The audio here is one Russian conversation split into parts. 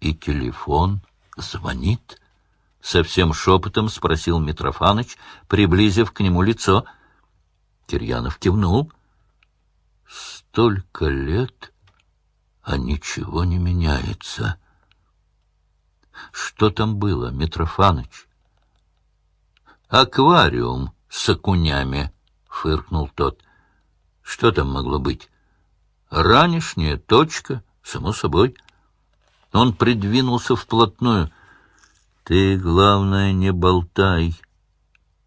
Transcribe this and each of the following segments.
И телефон звонит. Совсем шепотом спросил Митрофаныч, приблизив к нему лицо. Кирьянов кивнул. Столько лет, а ничего не меняется. Что там было, Митрофаныч? Аквариум с окунями, фыркнул тот. Что там могло быть? Ранешняя точка, само собой. Он придвинулся вплотную. Ты, главное, не болтай.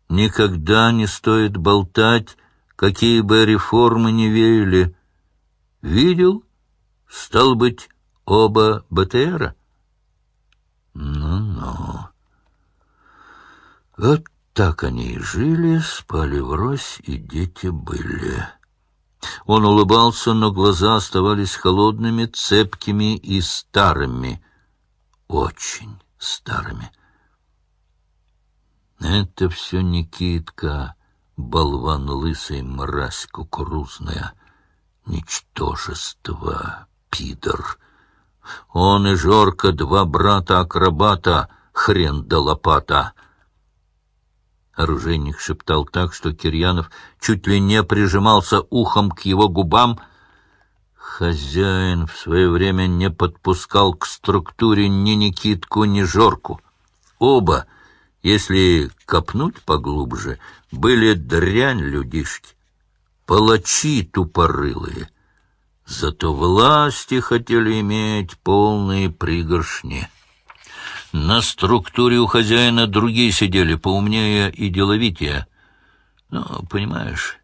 Никогда не стоит болтать, какие бы реформы не веяли. Видел? Стал быть, оба БТРа? Ну-ну. Вот так они и жили, спали врозь, и дети были. Он улыбался, но глаза оставались холодными, цепкими и старыми. Очень старыми. Это все Никитка, болван лысый, мразь кукурузная, ничтожество, пидор. Он и Жорка, два брата-акробата, хрен да лопата — Оружейник шептал так, что Кирьянов чуть ли не прижимался ухом к его губам. Хозяин в свое время не подпускал к структуре ни Никитку, ни Жорку. Оба, если копнуть поглубже, были дрянь людишки, палачи тупорылые. Зато власти хотели иметь полные пригоршни. На структуре у хозяина другие сидели, поумнее и деловитее. Ну, понимаешь,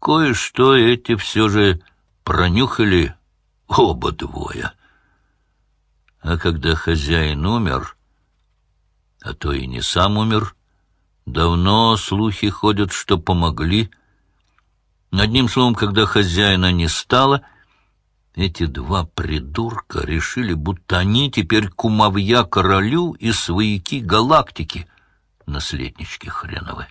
кое-что эти все же пронюхали оба двое. А когда хозяин умер, а то и не сам умер, давно слухи ходят, что помогли. Одним словом, когда хозяина не стало — эти два придурка решили, будто они теперь кумовья королю и свояки галактики, наследнички хреновы,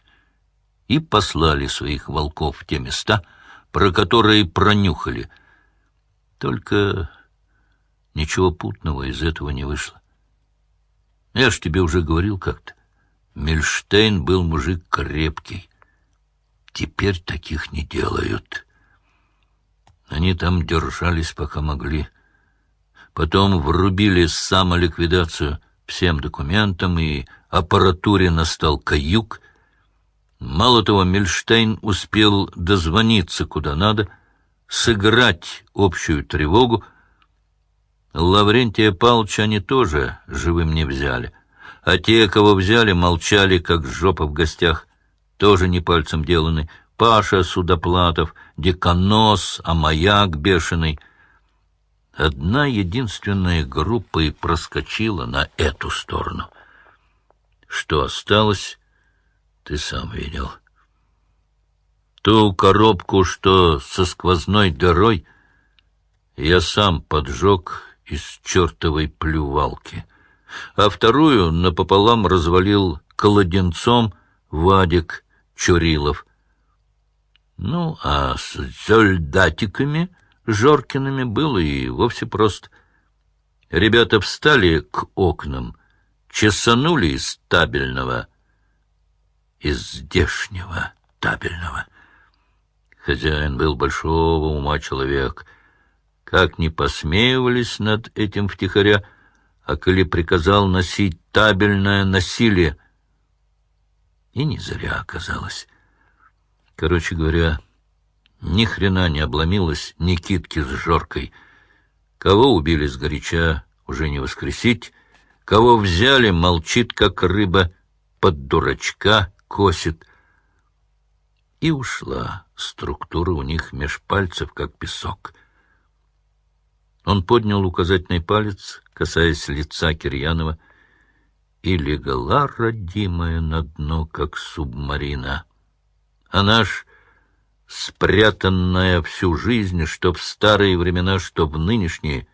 и послали своих волков в те места, про которые пронюхали. Только ничего путного из этого не вышло. Я ж тебе уже говорил как-то. Мельштейн был мужик крепкий. Теперь таких не делают. Они там держались, пока могли. Потом врубили самоликвидацию всем документам, и аппаратуре настал каюк. Мало того, Мельштейн успел дозвониться куда надо, сыграть общую тревогу. Лаврентия Павловича они тоже живым не взяли, а те, кого взяли, молчали, как жопа в гостях, тоже не пальцем деланы, Паша Судоплатов, Деканос, а маяк бешеный. Одна единственная группа и проскочила на эту сторону. Что осталось, ты сам видел. Ту коробку, что со сквозной дырой, я сам поджег из чертовой плювалки, а вторую напополам развалил колоденцом Вадик Чурилов — ну, а с солдатиками Жоркиными было и вовсе просто. Ребята встали к окнам, чесанули из табельного, из здешнего табельного. Хозяин был большого ума человек. Как не посмеивались над этим втихаря, а коли приказал носить табельное насилие. И не зря оказалось. Короче говоря, ни хрена не обломилось Никитки с Жоркой. Кого убили сгоряча, уже не воскресить. Кого взяли, молчит, как рыба, под дурачка косит. И ушла структура у них меж пальцев, как песок. Он поднял указательный палец, касаясь лица Кирьянова, и легла родимая на дно, как субмарина. Она ж спрятанная всю жизнь, что в старые времена, что в нынешние,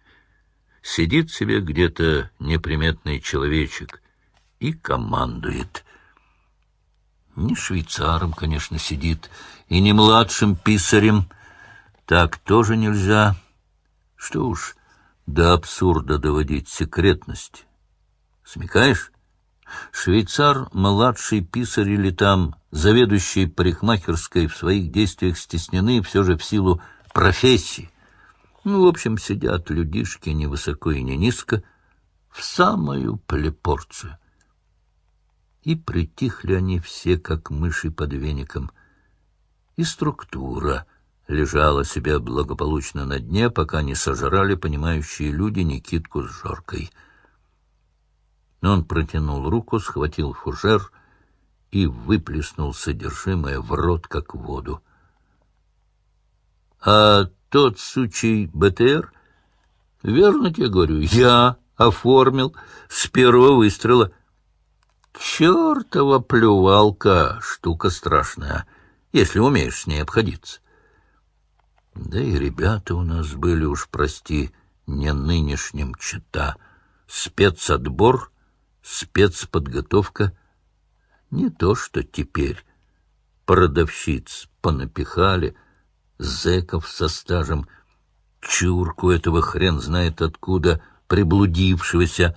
сидит себе где-то неприметный человечек и командует. Не швейцаром, конечно, сидит, и не младшим писарем. Так тоже нельзя. Что уж, до абсурда доводить секретность. Смекаешь? Швейцар, младший писарь или там, заведующий парикмахерской в своих действиях стеснены все же в силу профессии. Ну, в общем, сидят людишки ни высоко и ни низко, в самую плепорцию. И притихли они все, как мыши под веником. И структура лежала себе благополучно на дне, пока не сожрали понимающие люди Никитку с Жоркой. Но он протянул руку, схватил фужер и выплеснул содержимое в рот, как воду. — А тот сучий БТР? — Верно тебе говорю, я оформил с первого выстрела. Чертова плювалка, штука страшная, если умеешь с ней обходиться. Да и ребята у нас были уж, прости, не нынешним чита. Спецотбор, спецподготовка. Не то, что теперь. Продавщиц понапихали, зэков со стажем, чурку этого хрен знает откуда — приблудившегося,